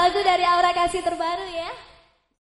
Lagu dari Aura Kasih terbaru ya.